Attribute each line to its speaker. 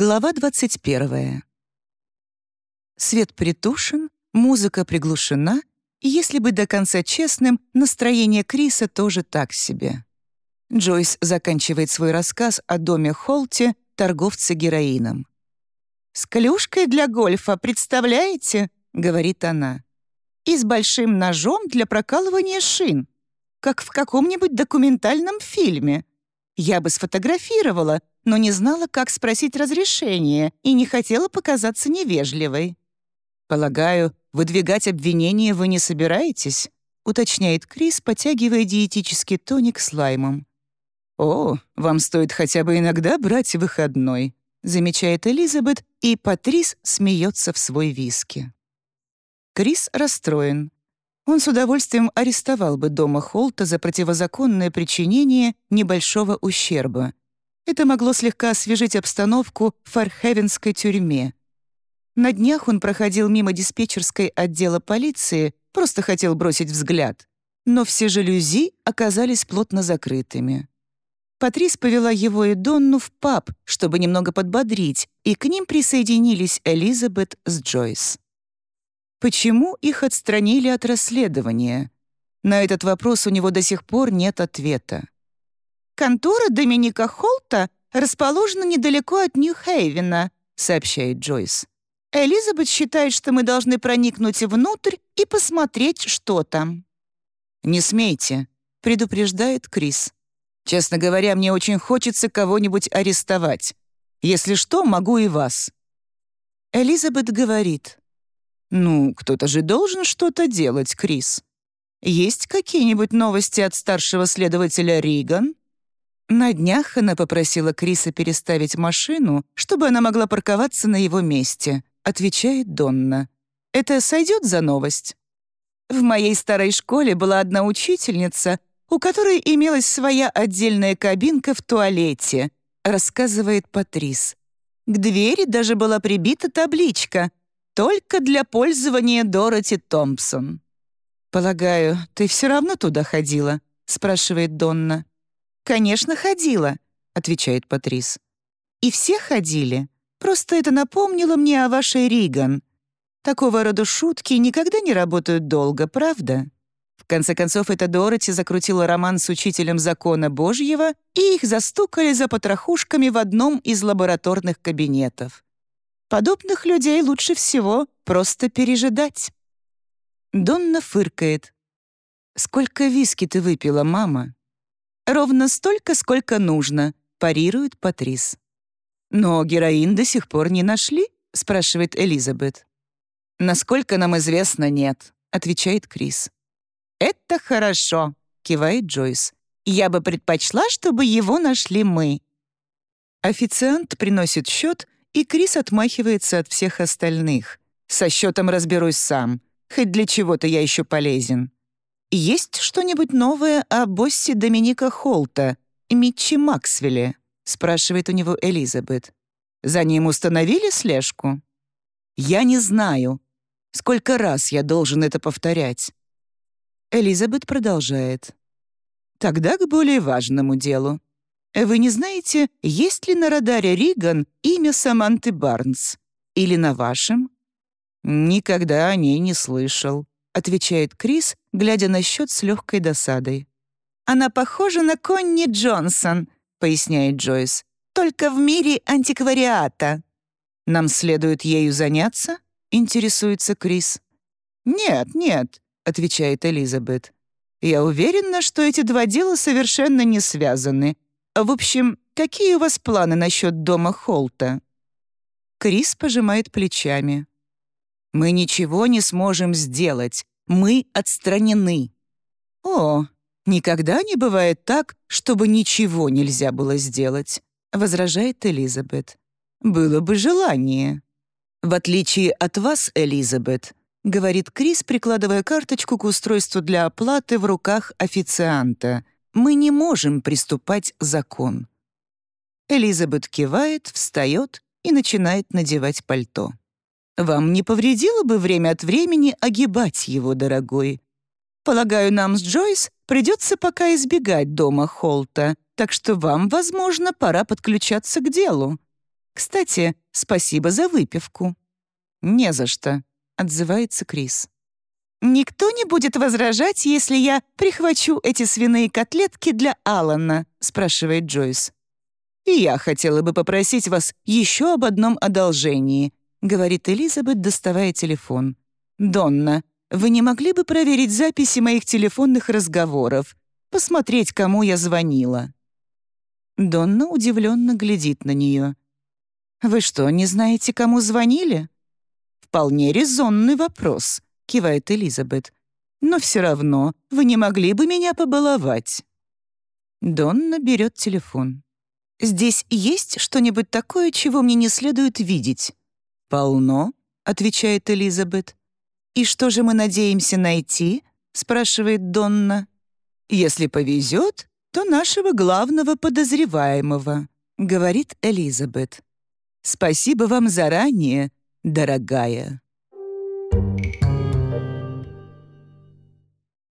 Speaker 1: Глава 21. Свет притушен, музыка приглушена, и если быть до конца честным, настроение Криса тоже так себе. Джойс заканчивает свой рассказ о доме Холте, торговце героином. «С клюшкой для гольфа, представляете?» — говорит она. «И с большим ножом для прокалывания шин, как в каком-нибудь документальном фильме. Я бы сфотографировала, но не знала, как спросить разрешение и не хотела показаться невежливой. «Полагаю, выдвигать обвинения вы не собираетесь?» уточняет Крис, потягивая диетический тоник с лаймом. «О, вам стоит хотя бы иногда брать выходной», замечает Элизабет, и Патрис смеется в свой виски. Крис расстроен. Он с удовольствием арестовал бы дома Холта за противозаконное причинение небольшого ущерба, это могло слегка освежить обстановку в Фархевенской тюрьме. На днях он проходил мимо диспетчерской отдела полиции, просто хотел бросить взгляд. Но все жалюзи оказались плотно закрытыми. Патрис повела его и Донну в паб, чтобы немного подбодрить, и к ним присоединились Элизабет с Джойс. Почему их отстранили от расследования? На этот вопрос у него до сих пор нет ответа. «Контора Доминика Холта расположена недалеко от Нью-Хейвена», сообщает Джойс. «Элизабет считает, что мы должны проникнуть внутрь и посмотреть, что там». «Не смейте», — предупреждает Крис. «Честно говоря, мне очень хочется кого-нибудь арестовать. Если что, могу и вас». Элизабет говорит. «Ну, кто-то же должен что-то делать, Крис. Есть какие-нибудь новости от старшего следователя Риган?» На днях она попросила Криса переставить машину, чтобы она могла парковаться на его месте, отвечает Донна. Это сойдет за новость? В моей старой школе была одна учительница, у которой имелась своя отдельная кабинка в туалете, рассказывает Патрис. К двери даже была прибита табличка «Только для пользования Дороти Томпсон». «Полагаю, ты все равно туда ходила?» — спрашивает Донна. «Конечно, ходила», — отвечает Патрис. «И все ходили. Просто это напомнило мне о вашей Риган. Такого рода шутки никогда не работают долго, правда?» В конце концов, эта Дороти закрутила роман с учителем закона Божьего, и их застукали за потрохушками в одном из лабораторных кабинетов. Подобных людей лучше всего просто пережидать. Донна фыркает. «Сколько виски ты выпила, мама?» «Ровно столько, сколько нужно», — парирует Патрис. «Но героин до сих пор не нашли?» — спрашивает Элизабет. «Насколько нам известно, нет», — отвечает Крис. «Это хорошо», — кивает Джойс. «Я бы предпочла, чтобы его нашли мы». Официант приносит счет, и Крис отмахивается от всех остальных. «Со счетом разберусь сам. Хоть для чего-то я еще полезен». «Есть что-нибудь новое о боссе Доминика Холта, Митчи Максвелле?» — спрашивает у него Элизабет. «За ним установили слежку?» «Я не знаю. Сколько раз я должен это повторять?» Элизабет продолжает. «Тогда к более важному делу. Вы не знаете, есть ли на радаре Риган имя Саманты Барнс? Или на вашем?» «Никогда о ней не слышал», отвечает Крис, глядя на счет с легкой досадой. «Она похожа на Конни Джонсон», — поясняет Джойс, «только в мире антиквариата». «Нам следует ею заняться?» — интересуется Крис. «Нет, нет», — отвечает Элизабет. «Я уверена, что эти два дела совершенно не связаны. В общем, какие у вас планы насчет дома Холта?» Крис пожимает плечами. Мы ничего не сможем сделать. Мы отстранены. О, никогда не бывает так, чтобы ничего нельзя было сделать, возражает Элизабет. Было бы желание. В отличие от вас, Элизабет, говорит Крис, прикладывая карточку к устройству для оплаты в руках официанта. Мы не можем приступать закон. Элизабет кивает, встает и начинает надевать пальто. Вам не повредило бы время от времени огибать его, дорогой? Полагаю, нам с Джойс придется пока избегать дома Холта, так что вам, возможно, пора подключаться к делу. Кстати, спасибо за выпивку». «Не за что», — отзывается Крис. «Никто не будет возражать, если я прихвачу эти свиные котлетки для Алана?» — спрашивает Джойс. «И я хотела бы попросить вас еще об одном одолжении», — говорит Элизабет, доставая телефон. «Донна, вы не могли бы проверить записи моих телефонных разговоров, посмотреть, кому я звонила?» Донна удивленно глядит на нее. «Вы что, не знаете, кому звонили?» «Вполне резонный вопрос», — кивает Элизабет. «Но все равно вы не могли бы меня побаловать». Донна берет телефон. «Здесь есть что-нибудь такое, чего мне не следует видеть?» «Полно», — отвечает Элизабет. «И что же мы надеемся найти?» — спрашивает Донна. «Если повезет, то нашего главного подозреваемого», — говорит Элизабет. «Спасибо вам заранее, дорогая».